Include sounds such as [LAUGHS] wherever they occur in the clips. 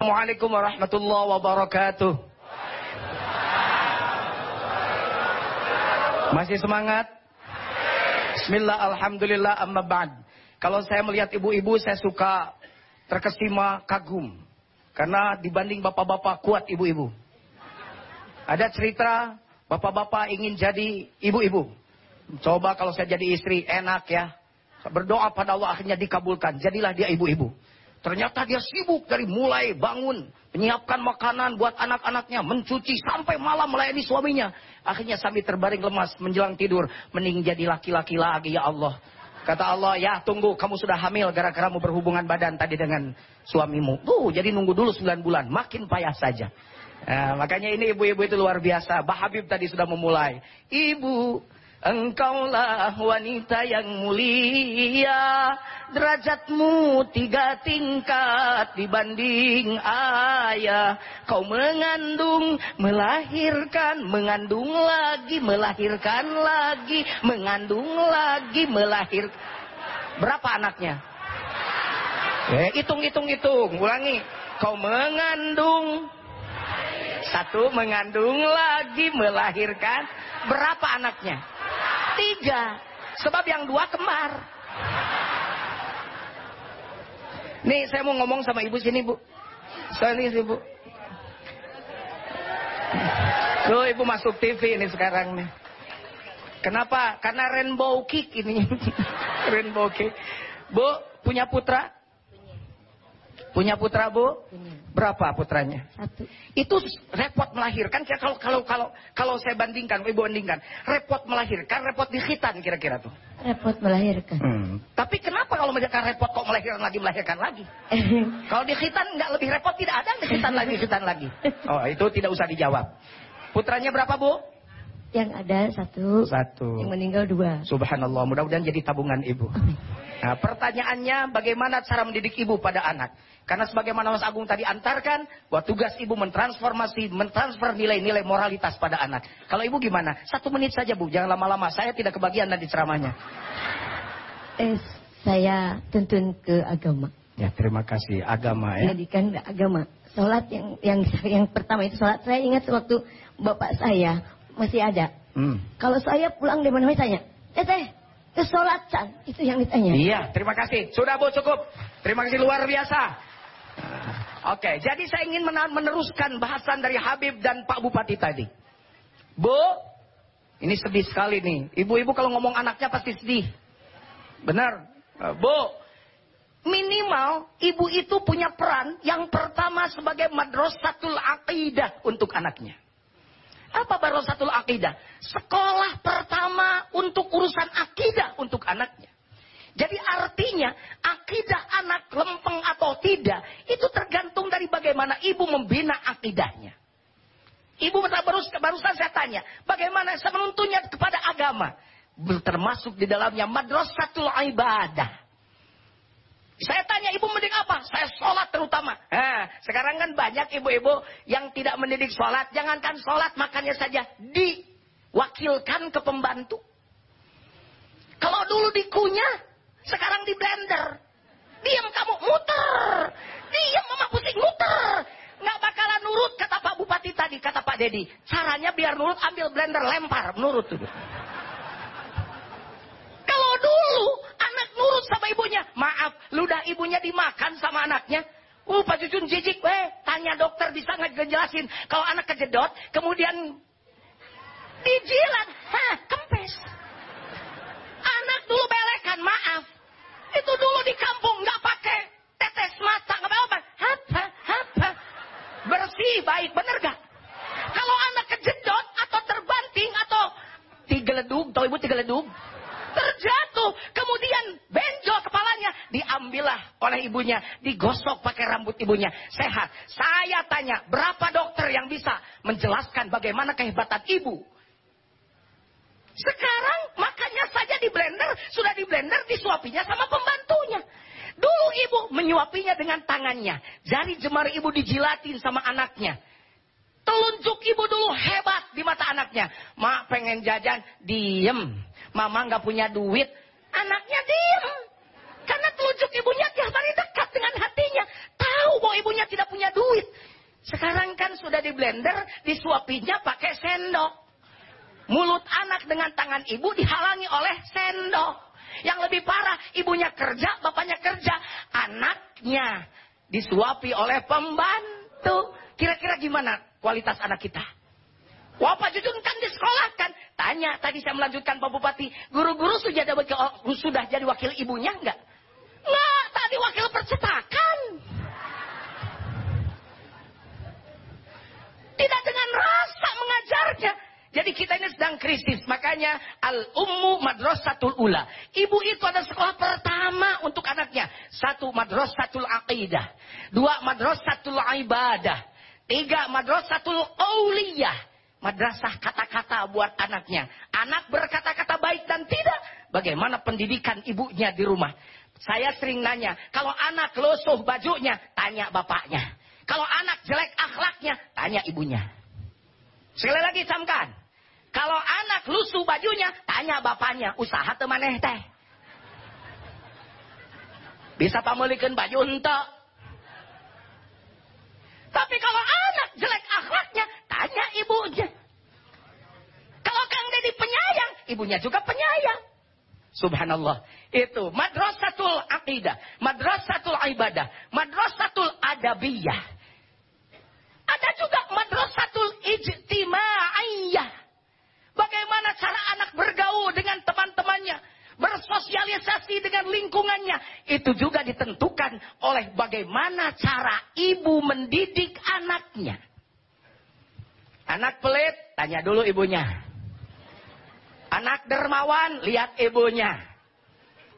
Assalamualaikum warahmatullahi wabarakatuh. Masih semangat? Bismillah, Alhamdulillah, amma ba'd. Kalau saya melihat ibu-ibu, saya suka terkesima, kagum. Karena dibanding bapak-bapak, kuat ibu-ibu. Ada cerita, bapak-bapak ingin jadi ibu-ibu. Coba kalau saya jadi istri, enak ya. Berdoa pada Allah akhirnya dikabulkan. Jadilah dia ibu-ibu. Ternyata dia sibuk dari mulai bangun, menyiapkan makanan buat anak-anaknya, mencuci sampai malam melayani suaminya. Akhirnya sambil terbaring lemas menjelang tidur, mending jadi laki-laki lagi ya Allah. Kata Allah, ya tunggu kamu sudah hamil gara-gara mau berhubungan badan tadi dengan suamimu. Tuh, jadi nunggu dulu 9 bulan, makin payah saja. Nah, makanya ini ibu-ibu itu luar biasa. Bah Habib tadi sudah memulai. Ibu, Engkaulah wanita yang mulia. Derajatmu tiga tingkat dibanding ayah. Kau mengandung, melahirkan, mengandung lagi, melahirkan lagi Mengandung lagi, melahirkan Berapa anaknya? Eh, hitung, hitung, hitung, ulangi. Kau mengandung. Satu, mengandung lagi, melahirkan. Berapa anaknya? Tiga. Sebab yang dua kembar. Nih saya mau ngomong sama ibu sini bu. Sini sih bu. Tuh ibu masuk TV ini sekarang nih. Kenapa? Karena rainbow kick ini. [LAUGHS] rainbow kick. Bu, punya putra? Punya putra bu? Punya. Berapa putranya? Satu. Itu repot melahirkan. Kira kalau kalau kalau kalau saya bandingkan, ibu bandingkan, repot melahirkan, repot dikhitan kira-kira tuh. Repot melahirkan. Hmm. Tapi kenapa kalau mereka repot kok melahirkan lagi melahirkan lagi? [LAUGHS] Kalau dikhitan nggak lebih repot tidak ada dikhitan lagi [LAUGHS] dikhitan lagi. Oh itu tidak usah dijawab. Putranya berapa bu? Yang ada satu. Satu. Yang meninggal dua. Subhanallah, mudah-mudahan jadi tabungan ibu. Nah, pertanyaannya bagaimana cara mendidik ibu pada anak? Karena sebagaimana Mas Agung tadi antarkan, bahwa tugas ibu mentransformasi, mentransfer nilai-nilai moralitas pada anak. Kalau ibu gimana? Satu menit saja bu, jangan lama-lama. Saya tidak kebagian nanti ceramahnya. Eh, saya tuntun ke agama. Ya, terima kasih. Agama ya. Pendidikan agama. Sholat yang yang yang pertama itu sholat. Saya ingat waktu bapak saya masih ada. Hmm. Kalau saya pulang dari mana tanya, eh teh, ke sholat kan? Itu yang ditanya. Iya, terima kasih. Sudah Bu, cukup. Terima kasih luar biasa. Oke, jadi saya ingin meneruskan bahasan dari Habib dan Pak Bupati tadi. Bu, ini sedih sekali nih. Ibu-ibu kalau ngomong anaknya pasti sedih. Benar. Bu, minimal ibu itu punya peran yang pertama sebagai madrasatul aqidah untuk anaknya. Apa madrasatul aqidah? Sekolah pertama untuk urusan akidah untuk anaknya. Jadi artinya akidah anak lempeng atau tidak itu tergantung dari bagaimana ibu membina akidahnya. Ibu baru, barusan saya tanya, bagaimana saya menuntunnya kepada agama? Termasuk di dalamnya madrasatul ibadah. Saya tanya ibu mendidik apa? Saya sholat terutama. Nah, sekarang kan banyak ibu-ibu yang tidak mendidik sholat. Jangankan sholat, makannya saja diwakilkan ke pembantu. Kalau dulu dikunyah, sekarang di blender. Diam kamu, muter. Diam mama pusing, muter. Nggak bakalan nurut kata Pak Bupati tadi, kata Pak Dedi. Caranya biar nurut, ambil blender, lempar, nurut. Kalau dulu anak nurut sama ibunya, maaf, ludah ibunya dimakan sama anaknya. Uh, Pak Cucun jijik, weh, tanya dokter bisa nggak ngejelasin. Kalau anak kejedot, kemudian dijilat, hah, kempes. Anak dulu belekan, maaf. Itu dulu di kampung nggak pakai tetes mata, nggak apa-apa. Apa, apa. Bersih, baik, bener gak? Kalau anak kejedot atau terbanting atau tigeledug, tau ibu tigeledug? Terjatuh, kemudian benjol kepalanya, diambillah oleh ibunya, digosok pakai rambut ibunya, sehat. Saya tanya, berapa dokter yang bisa menjelaskan bagaimana kehebatan ibu? Sekarang makannya saja di blender, sudah di blender disuapinya sama pembantunya. Dulu ibu menyuapinya dengan tangannya. Jari jemari ibu dijilatin sama anaknya. Telunjuk ibu dulu hebat di mata anaknya. Mak pengen jajan, diem. Mama nggak punya duit, anaknya diem. Karena telunjuk ibunya tiap hari dekat dengan hati disuapinya. Tahu bahwa ibunya tidak punya duit. Sekarang kan sudah di blender, disuapinya pakai sendok. Mulut anak dengan tangan ibu dihalangi oleh sendok. Yang lebih parah, ibunya kerja, bapaknya kerja. Anaknya disuapi oleh pembantu. Kira-kira gimana kualitas anak kita? Wah Pak Jujun kan disekolahkan. Tanya tadi saya melanjutkan Pak Bupati. Guru-guru sudah, sudah jadi wakil ibunya enggak? Enggak, tadi wakil percetakan. Tidak dengan rasa mengajarnya. Jadi kita ini sedang krisis. Makanya al-ummu madrasatul ula. Ibu itu ada sekolah pertama untuk anaknya. Satu madrasatul aqidah. Dua madrasatul ibadah. Tiga madrasatul auliyah madrasah kata-kata buat anaknya. Anak berkata-kata baik dan tidak. Bagaimana pendidikan ibunya di rumah? Saya sering nanya, kalau anak lusuh bajunya, tanya bapaknya. Kalau anak jelek akhlaknya, tanya ibunya. Sekali lagi camkan. Kalau anak lusuh bajunya, tanya bapaknya. Usaha teman teh. Bisa pamelikan baju untuk. Tapi kalau anak jelek akhlaknya, tanya ibunya. Kalau Kang Deddy penyayang, ibunya juga penyayang. Subhanallah. Itu madrasatul aqidah, madrasatul ibadah, madrasatul adabiyah. Ada juga madrasatul ijtimaiyah. Bagaimana cara anak bergaul dengan teman-temannya, bersosialisasi dengan lingkungannya. Itu juga ditentukan oleh bagaimana cara ibu mendidik anaknya. Anak pelit, tanya dulu ibunya. Anak dermawan, lihat ibunya.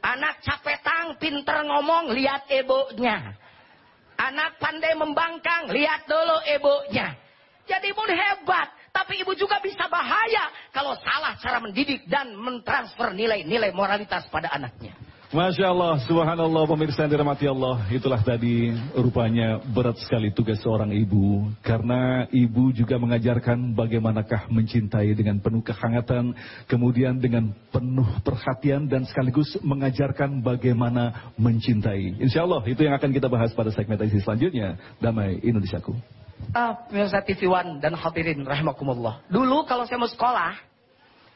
Anak capetang, pinter ngomong, lihat ibunya. Anak pandai membangkang, lihat dulu ibunya. Jadi ibu hebat, tapi ibu juga bisa bahaya kalau salah cara mendidik dan mentransfer nilai-nilai moralitas pada anaknya. Masya Allah, subhanallah pemirsa yang dirahmati Allah. Itulah tadi rupanya berat sekali tugas seorang ibu. Karena ibu juga mengajarkan bagaimanakah mencintai dengan penuh kehangatan. Kemudian dengan penuh perhatian dan sekaligus mengajarkan bagaimana mencintai. Insya Allah itu yang akan kita bahas pada segmen edisi selanjutnya. Damai Indonesiaku. Ah, pemirsa TV One dan hadirin rahimakumullah. Dulu kalau saya mau sekolah,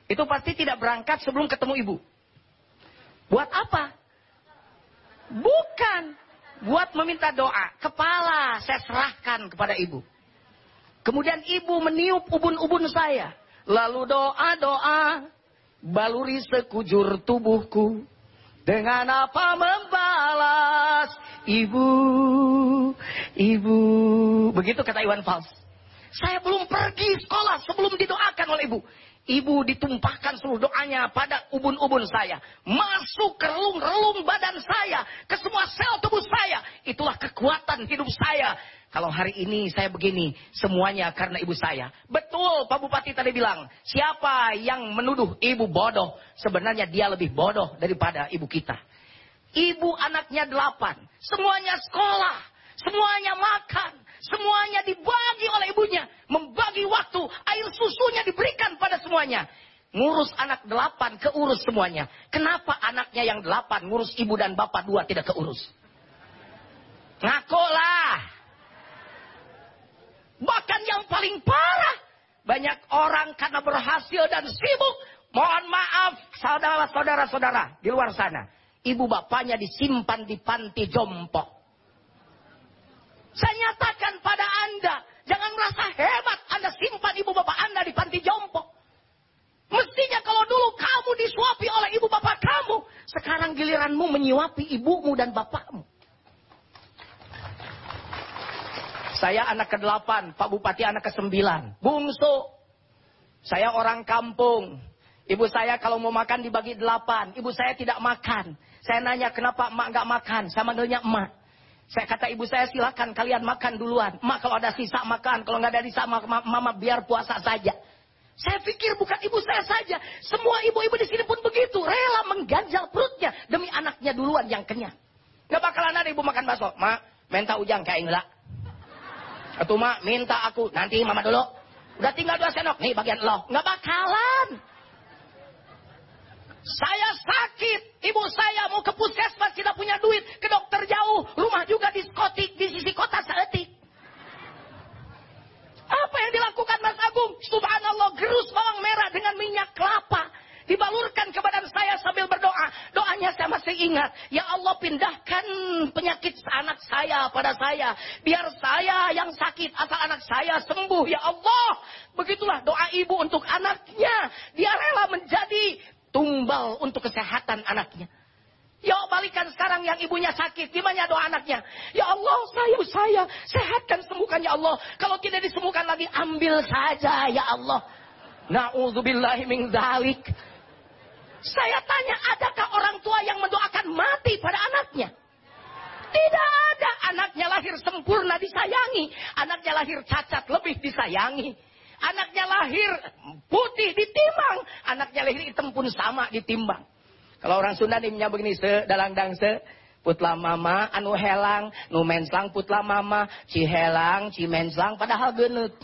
itu pasti tidak berangkat sebelum ketemu ibu. Buat apa? Bukan buat meminta doa. Kepala saya serahkan kepada ibu. Kemudian ibu meniup ubun-ubun saya. Lalu doa-doa baluri sekujur tubuhku. Dengan apa membalas ibu, ibu. Begitu kata Iwan Fals. Saya belum pergi sekolah sebelum didoakan oleh ibu. Ibu ditumpahkan seluruh doanya pada ubun-ubun saya. Masuk ke relung-relung badan saya. Ke semua sel tubuh saya. Itulah kekuatan hidup saya. Kalau hari ini saya begini, semuanya karena ibu saya. Betul Pak Bupati tadi bilang, siapa yang menuduh ibu bodoh? Sebenarnya dia lebih bodoh daripada ibu kita. Ibu anaknya delapan. Semuanya sekolah. Semuanya makan. Semuanya dibagi oleh ibunya. Membagi waktu. Air susunya diberikan pada semuanya. Ngurus anak delapan, keurus semuanya. Kenapa anaknya yang delapan, ngurus ibu dan bapak dua tidak keurus? Ngakolah. Bahkan yang paling parah. Banyak orang karena berhasil dan sibuk. Mohon maaf saudara-saudara-saudara di luar sana. Ibu bapaknya disimpan di panti jompo. Saya nyatakan pada Anda, jangan merasa hebat Anda simpan ibu bapak Anda di panti jompo. Mestinya kalau dulu kamu disuapi oleh ibu bapak kamu, sekarang giliranmu menyuapi ibumu dan bapakmu. Saya anak ke-8, Pak Bupati anak ke-9. Bungsu. Saya orang kampung. Ibu saya kalau mau makan dibagi delapan. Ibu saya tidak makan. Saya nanya kenapa emak nggak makan. Saya manggilnya emak. Saya kata ibu saya silakan kalian makan duluan. Mak kalau ada sisa makan, kalau nggak ada sisa mama biar puasa saja. Saya pikir bukan ibu saya saja, semua ibu-ibu di sini pun begitu, rela mengganjal perutnya demi anaknya duluan yang kenyang. Gak bakalan ada ibu makan bakso, mak minta ujang kayak enggak. Atau mak minta aku, nanti mama dulu. Udah tinggal dua sendok, nih bagian lo. Nggak bakalan. Saya sakit, Ibu saya mau ke puskesmas, tidak punya duit. Ke dokter jauh, rumah juga diskotik di sisi kota seetik. Apa yang dilakukan Mas Agung? Subhanallah, gerus bawang merah dengan minyak kelapa. Dibalurkan ke badan saya sambil berdoa. Doanya saya masih ingat. Ya Allah pindahkan penyakit anak saya pada saya. Biar saya yang sakit asal anak saya sembuh. Ya Allah. Begitulah doa ibu untuk anaknya. Dia rela menjadi tumbal untuk kesehatan anaknya. Ya balikan sekarang yang ibunya sakit. Gimana doa anaknya? Ya Allah saya saya sehatkan sembuhkan ya Allah. Kalau tidak disembuhkan lagi ambil saja ya Allah. Na'udzubillahi min dzalik. Saya tanya, adakah orang tua yang mendoakan mati pada anaknya? Tidak ada. Anaknya lahir sempurna disayangi. Anaknya lahir cacat lebih disayangi. Anaknya lahir putih ditimbang. Anaknya lahir hitam pun sama ditimbang. Kalau orang Sunda nimnya begini, se, dalang dang se. Putla mama, anu helang, nu menslang putla mama, ci helang, ci menslang, padahal genut.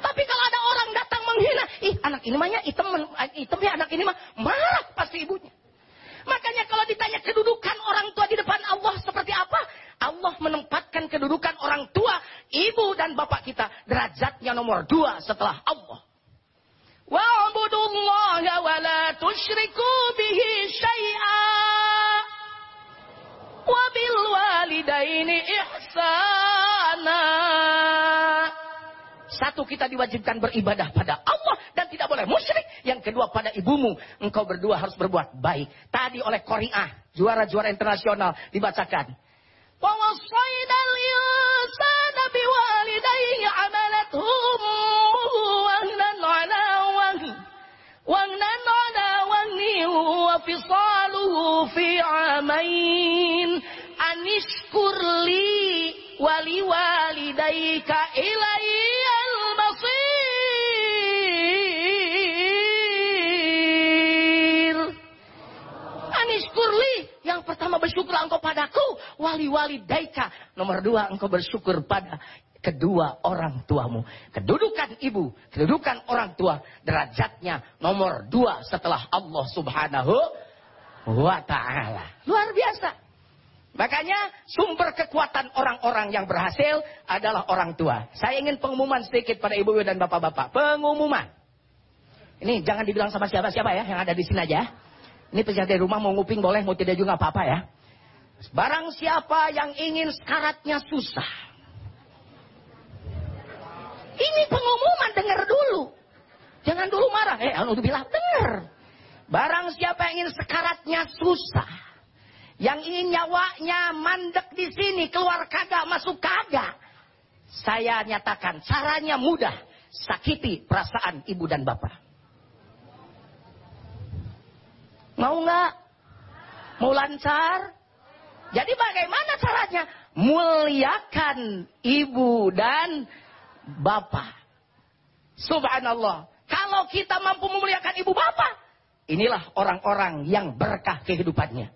Tapi kalau ada orang datang menghina, ih anak ini mahnya hitam, hitam ya anak ini mah marah pasti ibunya. Makanya kalau ditanya kedudukan orang tua di depan Allah seperti apa, Allah menempatkan kedudukan orang tua, ibu dan bapak kita derajatnya nomor dua setelah Allah. Wa'budullaha wa la tusyriku bihi syai'a. Wa bil walidaini ihsana. Satu kita diwajibkan beribadah pada Allah dan tidak boleh musyrik. Yang kedua pada ibumu. Engkau berdua harus berbuat baik. Tadi oleh Koriah, juara-juara internasional dibacakan. ووصينا وفصاله في عامين أن اشكر لي ولوالديك إلي المصير Anishkurli. Yang pertama bersyukur engkau padaku. Wali-wali daika. Nomor dua engkau bersyukur pada kedua orang tuamu. Kedudukan ibu, kedudukan orang tua. Derajatnya nomor dua setelah Allah subhanahu wa ta'ala. Luar biasa. Makanya sumber kekuatan orang-orang yang berhasil adalah orang tua. Saya ingin pengumuman sedikit pada ibu-ibu dan bapak-bapak. Pengumuman. Ini jangan dibilang sama siapa-siapa ya, yang ada di sini aja. Ini pejabat dari rumah mau nguping boleh, mau tidak juga apa-apa ya. Barang siapa yang ingin syaratnya susah. Ini pengumuman, dengar dulu. Jangan dulu marah. Eh, bilang dengar. Barang siapa yang ingin sekaratnya susah. Yang ingin nyawanya mandek di sini, keluar kagak, masuk kagak. Saya nyatakan, caranya mudah. Sakiti perasaan ibu dan bapak. Mau nggak? Mau lancar? Jadi bagaimana caranya? Muliakan ibu dan bapak. Subhanallah. Kalau kita mampu memuliakan ibu bapak, inilah orang-orang yang berkah kehidupannya.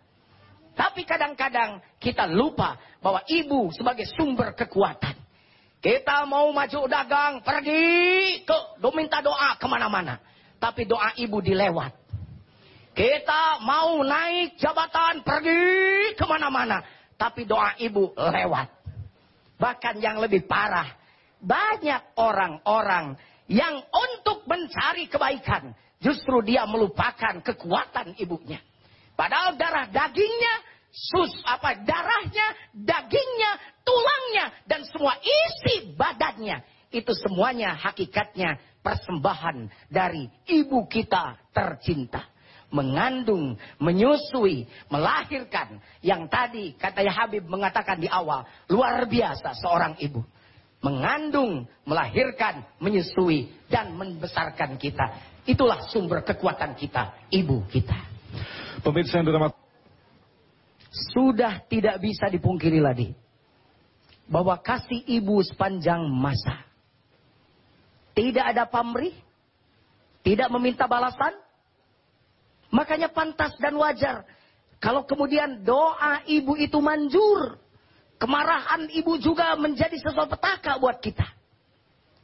Tapi kadang-kadang kita lupa bahwa ibu sebagai sumber kekuatan. Kita mau maju dagang, pergi ke minta doa ke mana-mana. Tapi doa ibu dilewat. Kita mau naik jabatan, pergi ke mana-mana. Tapi doa ibu lewat. Bahkan yang lebih parah. Banyak orang-orang yang untuk mencari kebaikan. Justru dia melupakan kekuatan ibunya. Padahal darah dagingnya, sus apa darahnya, dagingnya, tulangnya, dan semua isi badannya. Itu semuanya hakikatnya persembahan dari ibu kita tercinta mengandung, menyusui, melahirkan. Yang tadi katanya Habib mengatakan di awal, luar biasa seorang ibu. Mengandung, melahirkan, menyusui, dan membesarkan kita. Itulah sumber kekuatan kita, ibu kita. Pemirsa yang dirahmat. Sudah tidak bisa dipungkiri lagi. Bahwa kasih ibu sepanjang masa. Tidak ada pamrih. Tidak meminta balasan Makanya pantas dan wajar. Kalau kemudian doa ibu itu manjur. Kemarahan ibu juga menjadi sesuatu petaka buat kita.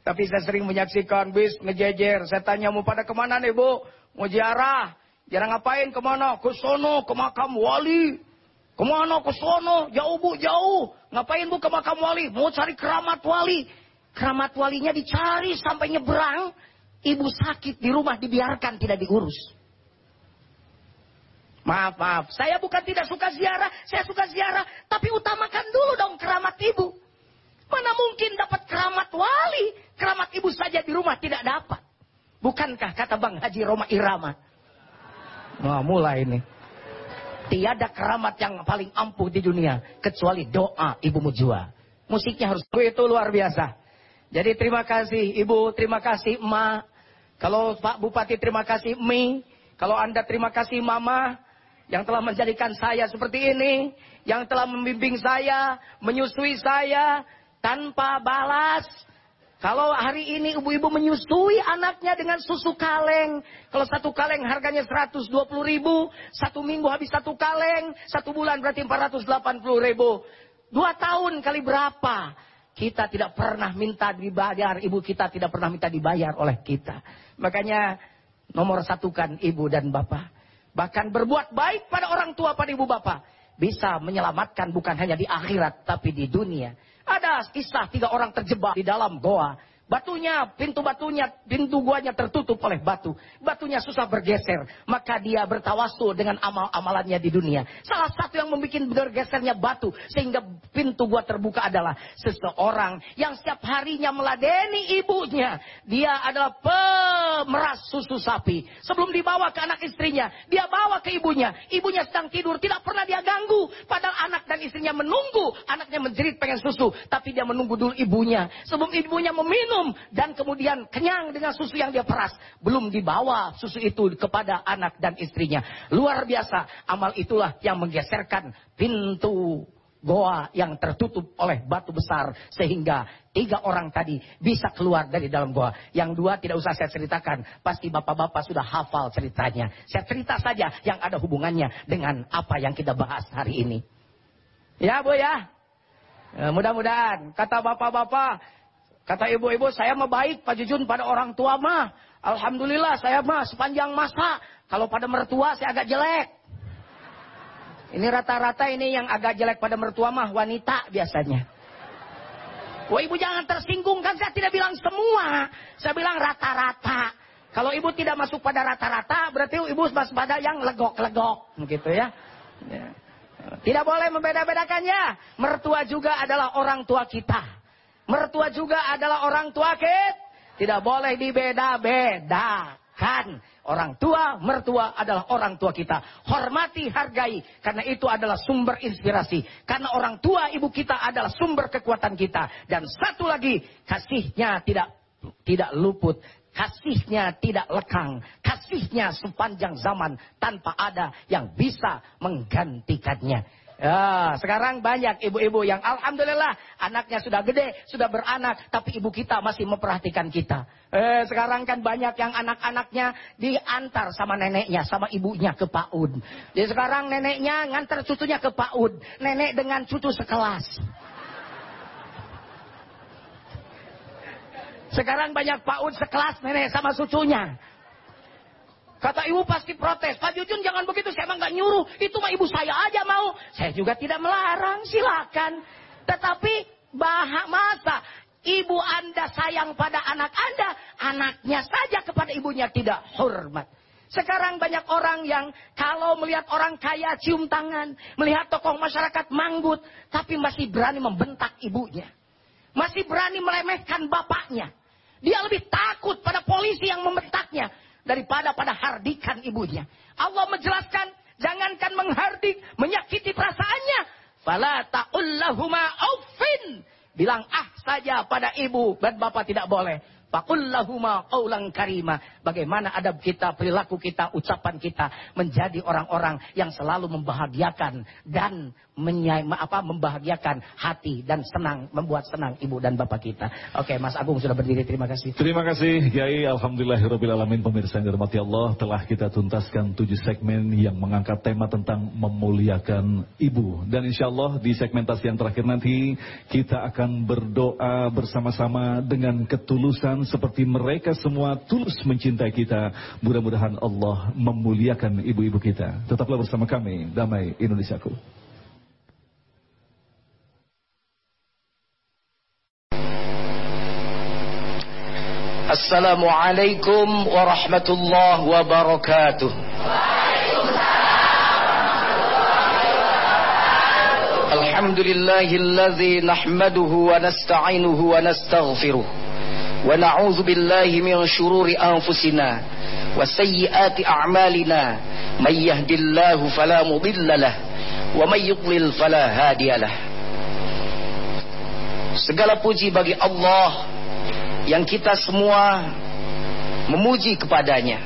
Tapi saya sering menyaksikan bis ngejejer. Saya tanya mau pada ke mana nih bu? Mau ziarah. Jarang ngapain ke mana? Ke sono, ke makam wali. Ke mana ke sono? Jauh bu, jauh. Ngapain bu ke makam wali? Mau cari keramat wali. Keramat walinya dicari sampai nyebrang. Ibu sakit di rumah dibiarkan tidak diurus. Maaf, maaf. Saya bukan tidak suka ziarah. Saya suka ziarah. Tapi utamakan dulu dong keramat ibu. Mana mungkin dapat keramat wali. Keramat ibu saja di rumah tidak dapat. Bukankah kata Bang Haji Roma Irama. Wah mulai ini. Tiada keramat yang paling ampuh di dunia. Kecuali doa ibu mujua. Musiknya harus itu luar biasa. Jadi terima kasih ibu, terima kasih emak. Kalau Pak Bupati terima kasih Mi. Kalau Anda terima kasih Mama yang telah menjadikan saya seperti ini, yang telah membimbing saya, menyusui saya tanpa balas. Kalau hari ini ibu-ibu menyusui anaknya dengan susu kaleng. Kalau satu kaleng harganya 120 ribu. Satu minggu habis satu kaleng. Satu bulan berarti 480 ribu. Dua tahun kali berapa? Kita tidak pernah minta dibayar. Ibu kita tidak pernah minta dibayar oleh kita. Makanya nomor satukan ibu dan bapak. Bahkan berbuat baik pada orang tua pada ibu bapak. Bisa menyelamatkan bukan hanya di akhirat tapi di dunia. Ada kisah tiga orang terjebak di dalam goa. Batunya, pintu batunya, pintu guanya tertutup oleh batu. Batunya susah bergeser. Maka dia bertawasul dengan amal-amalannya di dunia. Salah satu yang membuat bergesernya batu. Sehingga pintu gua terbuka adalah seseorang yang setiap harinya meladeni ibunya. Dia adalah pemeras susu sapi. Sebelum dibawa ke anak istrinya. Dia bawa ke ibunya. Ibunya sedang tidur. Tidak pernah dia ganggu. Padahal anak dan istrinya menunggu. Anaknya menjerit pengen susu. Tapi dia menunggu dulu ibunya. Sebelum ibunya meminum minum dan kemudian kenyang dengan susu yang dia peras. Belum dibawa susu itu kepada anak dan istrinya. Luar biasa. Amal itulah yang menggeserkan pintu goa yang tertutup oleh batu besar sehingga tiga orang tadi bisa keluar dari dalam goa. Yang dua tidak usah saya ceritakan, pasti bapak-bapak sudah hafal ceritanya. Saya cerita saja yang ada hubungannya dengan apa yang kita bahas hari ini. Ya Bu ya. Eh, mudah-mudahan kata bapak-bapak Kata ibu-ibu, saya mah baik Pak Jujun pada orang tua mah. Alhamdulillah saya mah sepanjang masa. Kalau pada mertua saya agak jelek. Ini rata-rata ini yang agak jelek pada mertua mah wanita biasanya. Wah ibu jangan tersinggung kan saya tidak bilang semua. Saya bilang rata-rata. Kalau ibu tidak masuk pada rata-rata berarti ibu masuk pada yang legok-legok. Begitu ya. ya. Tidak boleh membeda-bedakannya. Mertua juga adalah orang tua kita. Mertua juga adalah orang tua kita. Tidak boleh dibeda-bedakan. Orang tua, mertua adalah orang tua kita. Hormati, hargai. Karena itu adalah sumber inspirasi. Karena orang tua ibu kita adalah sumber kekuatan kita. Dan satu lagi, kasihnya tidak tidak luput. Kasihnya tidak lekang. Kasihnya sepanjang zaman tanpa ada yang bisa menggantikannya. Ya, sekarang banyak ibu-ibu yang alhamdulillah anaknya sudah gede, sudah beranak, tapi ibu kita masih memperhatikan kita. Eh, sekarang kan banyak yang anak-anaknya diantar sama neneknya, sama ibunya ke PAUD. Jadi sekarang neneknya ngantar cucunya ke PAUD, nenek dengan cucu sekelas. Sekarang banyak PAUD sekelas nenek sama cucunya. Kata ibu pasti protes. Pak Jujun jangan begitu, saya emang gak nyuruh. Itu mah ibu saya aja mau. Saya juga tidak melarang, silakan. Tetapi bahak masa ibu anda sayang pada anak anda, anaknya saja kepada ibunya tidak hormat. Sekarang banyak orang yang kalau melihat orang kaya cium tangan, melihat tokoh masyarakat manggut, tapi masih berani membentak ibunya. Masih berani meremehkan bapaknya. Dia lebih takut pada polisi yang membentaknya daripada pada hardikan ibunya. Allah menjelaskan, jangankan menghardik, menyakiti perasaannya. Fala ta'ullahuma aufin. Bilang ah saja pada ibu dan bapak tidak boleh. Fakullahuma qawlan karima. Bagaimana adab kita, perilaku kita, ucapan kita menjadi orang-orang yang selalu membahagiakan dan menyai, apa, membahagiakan hati dan senang, membuat senang ibu dan bapak kita. Oke, Mas Agung sudah berdiri. Terima kasih. Terima kasih, Kiai. Alhamdulillahirrahmanirrahim. Pemirsa yang dirahmati Allah, telah kita tuntaskan tujuh segmen yang mengangkat tema tentang memuliakan ibu. Dan insya Allah di segmentasi yang terakhir nanti, kita akan berdoa bersama-sama dengan ketulusan seperti mereka semua tulus mencintai kita. Mudah-mudahan Allah memuliakan ibu-ibu kita. Tetaplah bersama kami, Damai Indonesiaku. Assalamualaikum warahmatullahi wabarakatuh. الحمد لله الذي نحمده ونستعينه ونستغفره ونعوذ بالله من شرور أنفسنا وسيئات أعمالنا من يهد الله فلا مضل له ومن يضلل فلا هادي له Segala puji bagi Allah yang kita semua memuji kepadanya,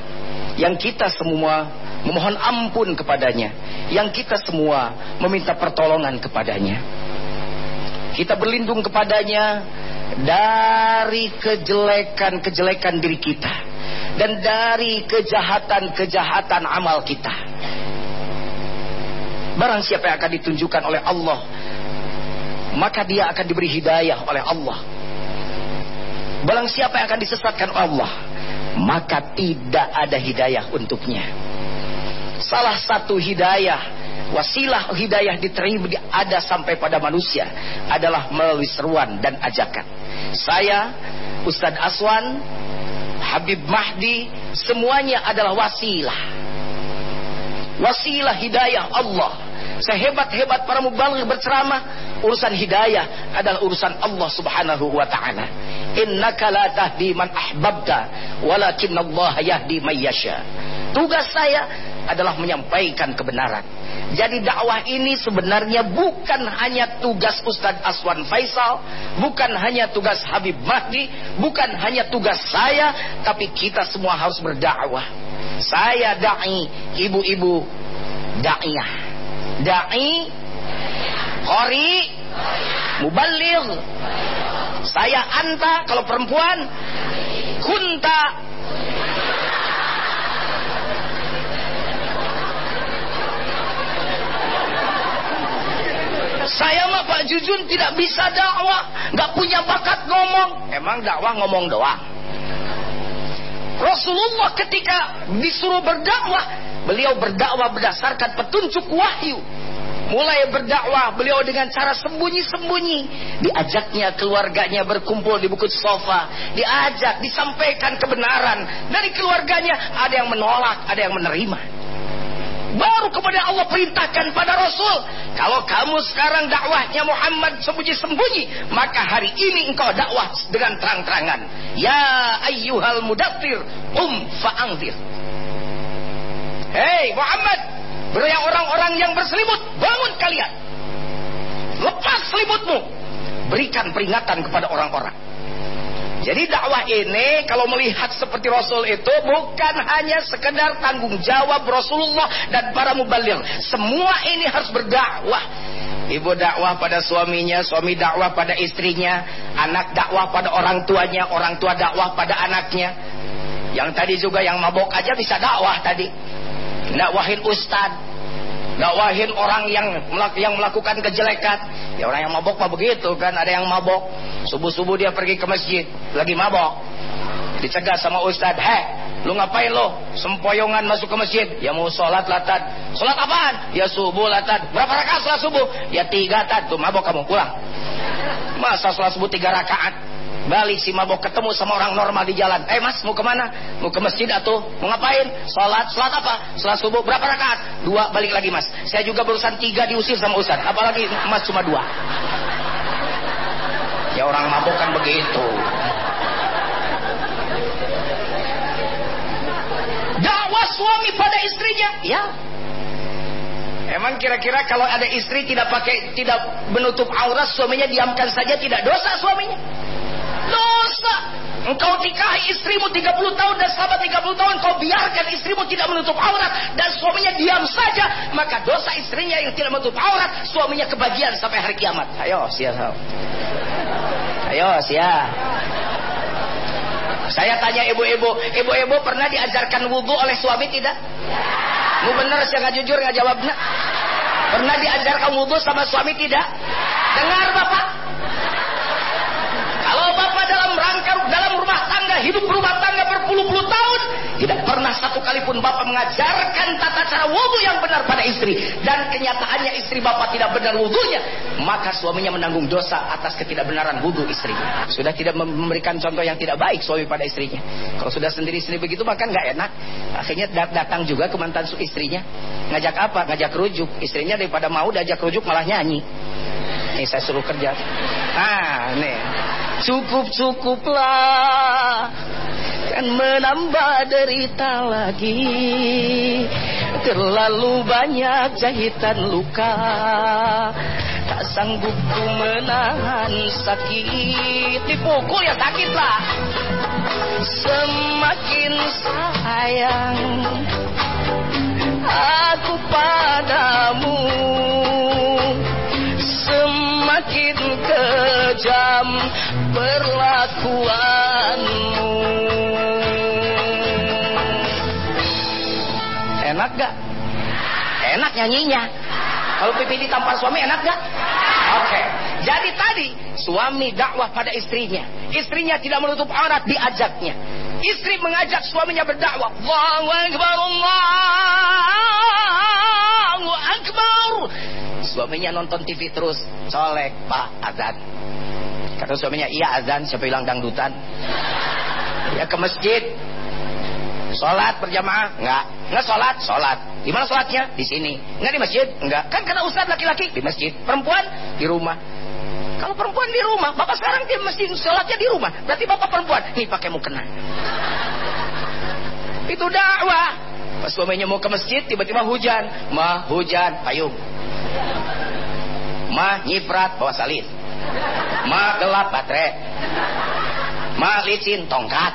yang kita semua memohon ampun kepadanya, yang kita semua meminta pertolongan kepadanya. Kita berlindung kepadanya dari kejelekan-kejelekan diri kita dan dari kejahatan-kejahatan amal kita. Barang siapa yang akan ditunjukkan oleh Allah maka dia akan diberi hidayah oleh Allah. Barang siapa yang akan disesatkan Allah, maka tidak ada hidayah untuknya. Salah satu hidayah, wasilah hidayah diterima ada sampai pada manusia adalah melalui seruan dan ajakan. Saya, Ustadz Aswan, Habib Mahdi, semuanya adalah wasilah. Wasilah hidayah Allah sehebat-hebat para mubaligh berceramah, urusan hidayah adalah urusan Allah Subhanahu wa taala. Innaka la tahdi man ahbabta, walakin Allah yahdi may yasha. Tugas saya adalah menyampaikan kebenaran. Jadi dakwah ini sebenarnya bukan hanya tugas Ustadz Aswan Faisal, bukan hanya tugas Habib Mahdi, bukan hanya tugas saya, tapi kita semua harus berdakwah. Saya dai, ibu-ibu daiyah da'i qori muballigh saya anta kalau perempuan kunta saya mah Pak Jujun tidak bisa dakwah, nggak punya bakat ngomong. Emang dakwah ngomong doang. Rasulullah ketika disuruh berdakwah, beliau berdakwah berdasarkan petunjuk wahyu. Mulai berdakwah beliau dengan cara sembunyi-sembunyi. Diajaknya keluarganya berkumpul di bukit sofa. Diajak, disampaikan kebenaran. Dari keluarganya ada yang menolak, ada yang menerima. Baru kemudian Allah perintahkan pada Rasul. Kalau kamu sekarang dakwahnya Muhammad sembunyi-sembunyi. Maka hari ini engkau dakwah dengan terang-terangan. Ya ayyuhal mudathir um fa'angdir. Hei Muhammad. Beri orang-orang yang berselimut. Bangun kalian. Lepas selimutmu. Berikan peringatan kepada orang-orang. Jadi dakwah ini kalau melihat seperti Rasul itu bukan hanya sekedar tanggung jawab Rasulullah dan para mubalir. Semua ini harus berdakwah. Ibu dakwah pada suaminya, suami dakwah pada istrinya, anak dakwah pada orang tuanya, orang tua dakwah pada anaknya. Yang tadi juga yang mabok aja bisa dakwah tadi. Dakwahin ustad, dakwahin orang yang yang melakukan kejelekan. Ya orang yang mabok mah begitu kan, ada yang mabok Subuh-subuh dia pergi ke masjid, lagi mabok. Dicegah sama ustad, heh, lu ngapain lo? Sempoyongan masuk ke masjid. Ya mau sholat latad. Sholat apaan? Ya subuh latad. Berapa rakaat sholat subuh? Ya tiga tad. Tuh mabok kamu, pulang. Masa sholat subuh tiga rakaat? Balik si mabok ketemu sama orang normal di jalan. Eh mas, mau ke mana? Mau ke masjid atau mau ngapain? Sholat, sholat apa? Sholat subuh berapa rakaat? Dua, balik lagi mas. Saya juga berusan tiga diusir sama ustad. Apalagi mas cuma dua. Ya orang mabuk kan begitu. Dakwah suami pada istrinya, ya. Emang kira-kira kalau ada istri tidak pakai tidak menutup aurat suaminya diamkan saja tidak dosa suaminya? Dosa. Engkau nikahi istrimu 30 tahun dan selama 30 tahun kau biarkan istrimu tidak menutup aurat dan suaminya diam saja, maka dosa istrinya yang tidak menutup aurat, suaminya kebagian sampai hari kiamat. Ayo, siap. Ayo, siap. Saya tanya ibu-ibu, ibu-ibu pernah diajarkan wudhu oleh suami tidak? Mu benar saya nggak jujur nggak jawab nak. Pernah diajarkan wudhu sama suami tidak? Dengar bapak. Kalau bapak dalam dalam rumah tangga hidup berumah tangga berpuluh-puluh tahun, tidak pernah satu kali pun bapak mengajarkan tata cara wudhu yang benar pada istri. Dan kenyataannya istri bapak tidak benar wudhunya, maka suaminya menanggung dosa atas ketidakbenaran wudhu istrinya. Sudah tidak memberikan contoh yang tidak baik suami pada istrinya. Kalau sudah sendiri-sendiri begitu maka nggak enak. Akhirnya datang juga ke mantan istrinya. Ngajak apa? Ngajak rujuk. Istrinya daripada mau diajak rujuk malah nyanyi. Nih saya suruh kerja. Ah, nih. Cukup-cukuplah. Kan menambah derita lagi. Terlalu banyak jahitan luka. Tak sanggup ku menahan sakit. Dipukul ya sakit lah Semakin sayang Aku padamu. Semakin kejam perlakuanmu Enak gak? Enak nyanyinya. Kalau pipi ditampar suami enak gak? Oke. Okay. Jadi tadi suami dakwah pada istrinya. Istrinya tidak menutup aurat diajaknya. Istri mengajak suaminya berdakwah. Allahu Akbar, Allahu Akbar. Suaminya nonton TV terus. Colek, Pak, azan. Kata suaminya, iya azan, siapa bilang dangdutan? Ya ke masjid. Sholat berjamaah? Enggak. Enggak sholat? Sholat. Di mana sholatnya? Di sini. Enggak di masjid? Enggak. Kan karena ustaz laki-laki di masjid. Perempuan di rumah. Kalau perempuan di rumah, bapak sekarang di masjid sholatnya di rumah. Berarti bapak perempuan. Nih pakai mukena. Itu dakwah. Pas suaminya mau ke masjid, tiba-tiba hujan. Ma, hujan, payung. Ma, nyiprat, bawa salin. Ma, gelap, baterai. Ma, licin, tongkat.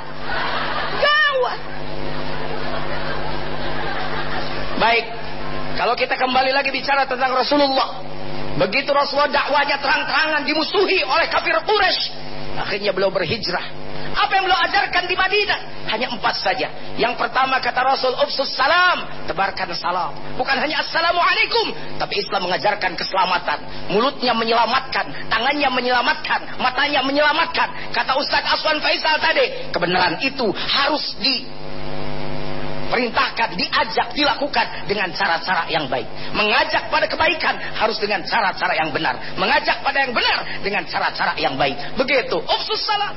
Gawat. Baik, kalau kita kembali lagi bicara tentang Rasulullah. Begitu Rasulullah dakwanya terang-terangan dimusuhi oleh kafir Quraisy, akhirnya beliau berhijrah. Apa yang beliau ajarkan di Madinah? Hanya empat saja. Yang pertama kata Rasul, Ufsus salam. Tebarkan salam. Bukan hanya Assalamualaikum. Tapi Islam mengajarkan keselamatan. Mulutnya menyelamatkan. Tangannya menyelamatkan. Matanya menyelamatkan. Kata Ustadz Aswan Faisal tadi. Kebenaran itu harus di perintahkan, diajak, dilakukan dengan cara-cara yang baik. Mengajak pada kebaikan harus dengan cara-cara yang benar. Mengajak pada yang benar dengan cara-cara yang baik. Begitu. Ufsus salam.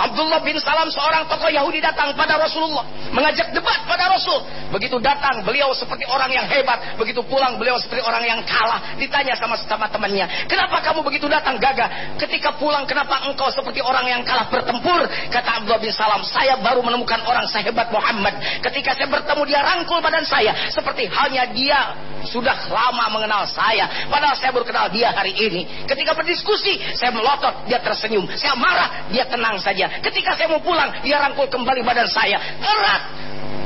Abdullah bin Salam seorang tokoh Yahudi datang pada Rasulullah mengajak debat pada Rasul. Begitu datang beliau seperti orang yang hebat. Begitu pulang beliau seperti orang yang kalah. Ditanya sama sama temannya kenapa kamu begitu datang gagah ketika pulang kenapa engkau seperti orang yang kalah bertempur? Kata Abdullah bin Salam saya baru menemukan orang sehebat Muhammad. Ketika saya bertemu dia rangkul badan saya. Seperti halnya dia sudah lama mengenal saya. Padahal saya baru kenal dia hari ini. Ketika berdiskusi saya melotot dia tersenyum. Saya marah dia tenang saja Ketika saya mau pulang, dia rangkul kembali badan saya. Erat.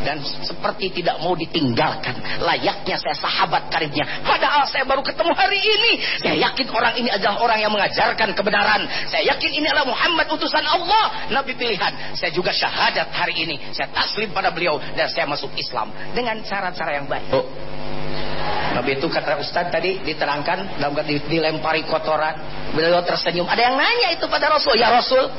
Dan seperti tidak mau ditinggalkan. Layaknya saya sahabat karibnya. Padahal saya baru ketemu hari ini. Saya yakin orang ini adalah orang yang mengajarkan kebenaran. Saya yakin ini adalah Muhammad utusan Allah. Nabi pilihan. Saya juga syahadat hari ini. Saya taslim pada beliau. Dan saya masuk Islam. Dengan cara-cara yang baik. Oh. Nabi itu kata Ustaz tadi diterangkan dalam dilempari kotoran. Beliau tersenyum. Ada yang nanya itu pada Rasul. Ya Rasul,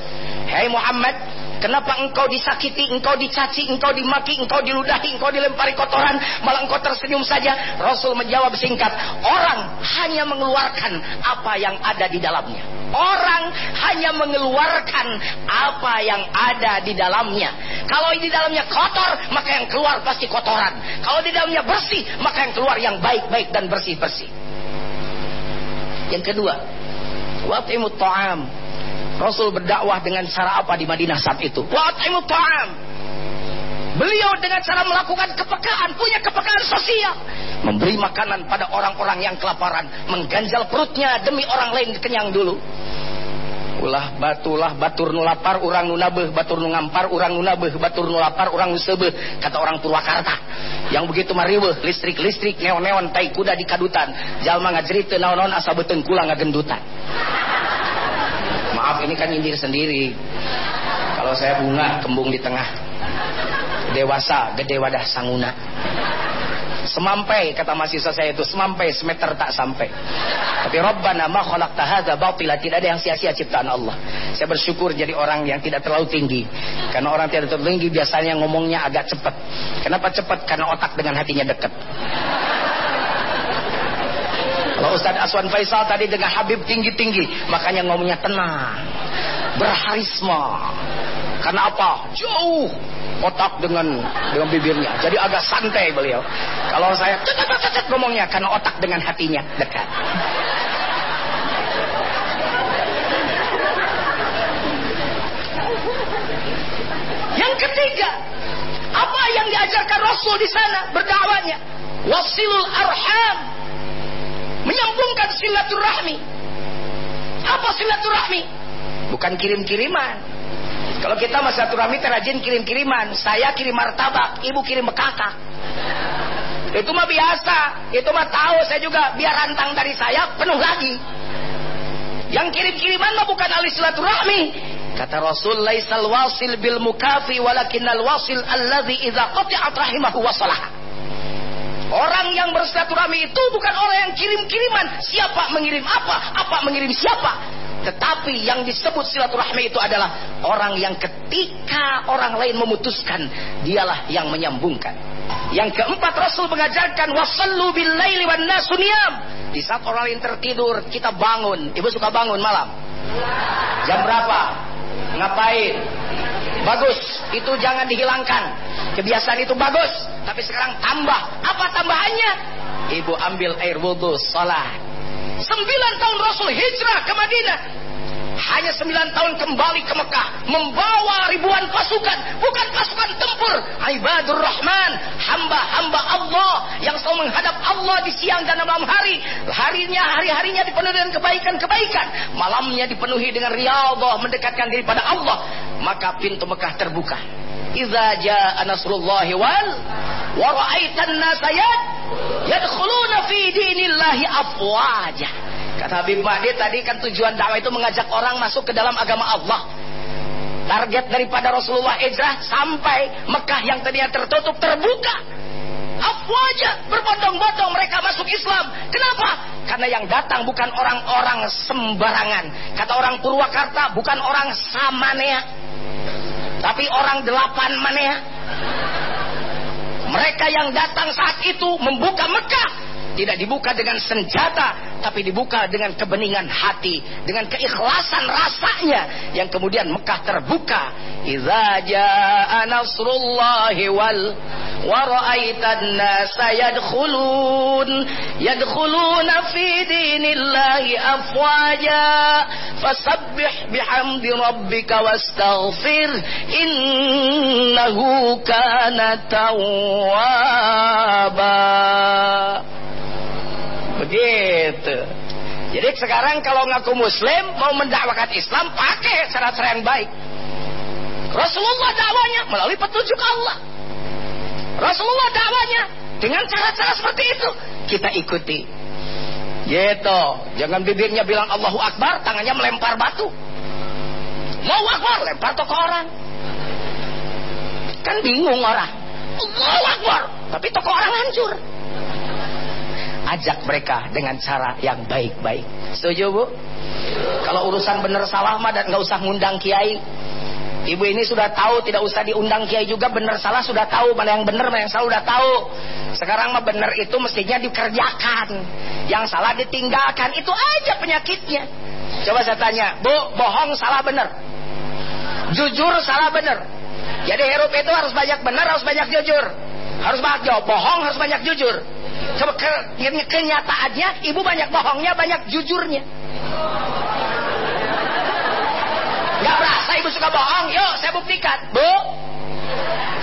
Hei Muhammad, kenapa engkau disakiti, engkau dicaci, engkau dimaki, engkau diludahi, engkau dilempari kotoran, malah engkau tersenyum saja? Rasul menjawab singkat, orang hanya mengeluarkan apa yang ada di dalamnya. Orang hanya mengeluarkan apa yang ada di dalamnya. Kalau di dalamnya kotor, maka yang keluar pasti kotoran. Kalau di dalamnya bersih, maka yang keluar yang baik-baik dan bersih-bersih. Yang kedua, wa'timut ta'am Rasul berdakwah dengan cara apa di Madinah saat itu? Wa'atimu ta'am. Beliau dengan cara melakukan kepekaan, punya kepekaan sosial. Memberi makanan pada orang-orang yang kelaparan. Mengganjal perutnya demi orang lain kenyang dulu. Ulah batulah batur nulapar orang nunabeh batur nungampar orang nunabeh batur nulapar orang nusebeh kata orang Purwakarta yang begitu mariweh listrik listrik neon neon tai kuda di kadutan jalma ngajerit naon naon asa beteng kula ngagendutan ini kan nyindir sendiri kalau saya bunga kembung di tengah dewasa gede wadah sanguna Semampai kata mahasiswa saya itu semampai semeter tak sampai. Tapi Rabbana ma khalaqta hadza batila tidak ada yang sia-sia ciptaan Allah. Saya bersyukur jadi orang yang tidak terlalu tinggi. Karena orang tidak terlalu tinggi biasanya ngomongnya agak cepat. Kenapa cepat? Karena otak dengan hatinya dekat. Kalau Ustadz Aswan Faisal tadi dengan Habib tinggi-tinggi, makanya ngomongnya tenang, berharisma. Karena apa? Jauh otak dengan dengan bibirnya. Jadi agak santai beliau. Kalau saya cet ngomongnya karena otak dengan hatinya dekat. Yang ketiga, apa yang diajarkan Rasul di sana berdakwanya? Wasilul arham, menyambungkan silaturahmi. Apa silaturahmi? Bukan kirim-kiriman. Kalau kita mas silaturahmi terajin kirim-kiriman, saya kirim martabak, ibu kirim bekakak. Itu mah biasa, itu mah tahu saya juga biar rantang dari saya penuh lagi. Yang kirim-kiriman mah bukan ahli silaturahmi. Kata Rasul, "Laisal wasil bil mukafi walakinnal wasil alladzi idza qati'at rahimahu wasalah." Orang yang bersilaturahmi itu bukan orang yang kirim-kiriman. Siapa mengirim apa, apa mengirim siapa. Tetapi yang disebut silaturahmi itu adalah orang yang ketika orang lain memutuskan, dialah yang menyambungkan. Yang keempat Rasul mengajarkan wasallu bil wan nasuniyam. Di saat orang lain tertidur, kita bangun. Ibu suka bangun malam? Jam berapa? Ngapain? Bagus, itu jangan dihilangkan. Kebiasaan itu bagus, tapi sekarang tambah. Apa tambahannya? Ibu ambil air wudhu, salat. Sembilan tahun Rasul hijrah ke Madinah. Hanya sembilan tahun kembali ke Mekah. Membawa ribuan pasukan. Bukan pasukan tempur. Ibadur Rahman. Hamba-hamba Allah. Yang selalu menghadap Allah di siang dan malam hari. Harinya, hari-harinya dipenuhi dengan kebaikan-kebaikan. Malamnya dipenuhi dengan riyadhah. Mendekatkan diri pada Allah. Maka pintu Mekah terbuka. Iza ja'a nasrullahi wal wa ra'aitan yad yadkhuluna fi dinillahi afwaja. Kata Habib Mahdi tadi kan tujuan dakwah itu mengajak orang masuk ke dalam agama Allah. Target daripada Rasulullah hijrah sampai Mekah yang tadinya tertutup terbuka. Afwaja berbondong-bondong mereka masuk Islam. Kenapa? Karena yang datang bukan orang-orang sembarangan. Kata orang Purwakarta bukan orang samanea. Tapi orang delapan manea. Mereka yang datang saat itu membuka Mekah tidak dibuka dengan senjata tapi dibuka dengan kebeningan hati dengan keikhlasan rasanya yang kemudian Mekah terbuka. Idza jaa nasrullahi wal wa ra'aitan nasa yadkhulun yadkhuluna fi dinillahi afwaja. Fasabbih bihamdi rabbika wastaghfir innahu kana tawwaba Begitu. Jadi sekarang kalau ngaku muslim mau mendakwakan Islam pakai cara-cara yang baik. Rasulullah dakwanya melalui petunjuk Allah. Rasulullah dakwanya dengan cara-cara seperti itu kita ikuti. Gitu. Jangan bibirnya bilang Allahu Akbar, tangannya melempar batu. Mau Akbar, lempar toko orang. Kan bingung orang. Allahu Akbar, tapi toko orang hancur ajak mereka dengan cara yang baik-baik. Setuju bu? Kalau urusan benar salah mah dan nggak usah ngundang kiai. Ibu ini sudah tahu, tidak usah diundang kiai juga benar salah sudah tahu mana yang benar mana yang salah sudah tahu. Sekarang mah benar itu mestinya dikerjakan, yang salah ditinggalkan itu aja penyakitnya. Coba saya tanya, bu bohong salah benar, jujur salah benar. Jadi hirup itu harus banyak benar, harus banyak jujur, harus banyak jawab bohong, harus banyak jujur. Coba ke, kenyataannya ibu banyak bohongnya, banyak jujurnya. Gak berasa ibu suka bohong, yuk saya buktikan. Bu,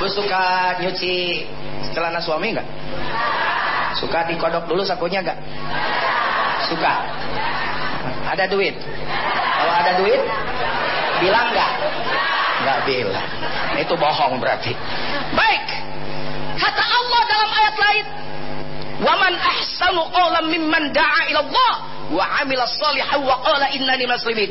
bu suka nyuci celana suami nggak? Suka dikodok dulu sakunya nggak? Suka. Ada duit? Kalau ada duit, bilang nggak? Nggak bilang. Itu bohong berarti. Baik. Kata Allah dalam ayat lain, Waman ahsanu qawlan mimman da'a ila Allah wa 'amila shalihan wa qala innani muslimin.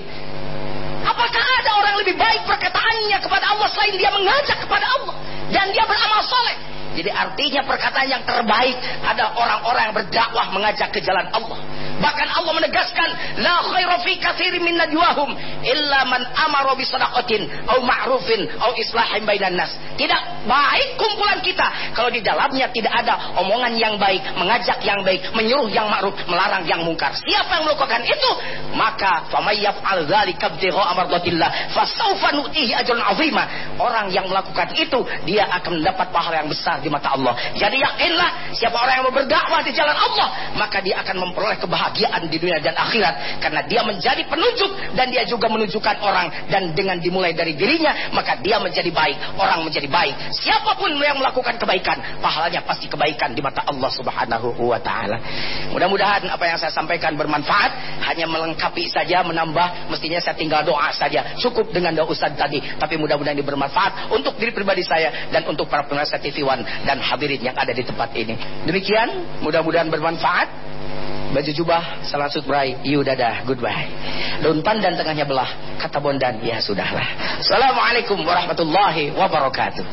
Apakah ada orang lebih baik perkataannya kepada Allah selain dia mengajak kepada Allah? Dan dia beramal soleh. Jadi artinya perkataan yang terbaik ada orang-orang yang berdakwah mengajak ke jalan Allah. Bahkan Allah menegaskan, la khaira fi katsirin min najwahum illa man amara bi sadaqatin au ma'rufin au islahin bainan nas. Tidak baik kumpulan kita kalau di dalamnya tidak ada omongan yang baik, mengajak yang baik, menyuruh yang ma'ruf, melarang yang mungkar. Siapa yang melakukan itu, maka famay yaf'al dzalika ibtigha amardatillah fasawfa nu'tihi ajran 'azima. Orang yang melakukan itu, dia akan mendapat pahala yang besar di mata Allah. Jadi yakinlah siapa orang yang mau berdakwah di jalan Allah, maka dia akan memperoleh kebahagiaan di dunia dan akhirat karena dia menjadi penunjuk dan dia juga menunjukkan orang dan dengan dimulai dari dirinya maka dia menjadi baik, orang menjadi baik. Siapa pun yang melakukan kebaikan, pahalanya pasti kebaikan di mata Allah Subhanahu wa taala. Mudah-mudahan apa yang saya sampaikan bermanfaat, hanya melengkapi saja menambah mestinya saya tinggal doa saja. Cukup dengan doa Ustaz tadi, tapi mudah-mudahan ini bermanfaat untuk diri pribadi saya dan untuk para pemirsa TV One dan hadirin yang ada di tempat ini. Demikian, mudah-mudahan bermanfaat. Baju jubah, salat berai, you dadah, goodbye. Daun pandan tengahnya belah, kata bondan, ya sudahlah. Assalamualaikum warahmatullahi wabarakatuh.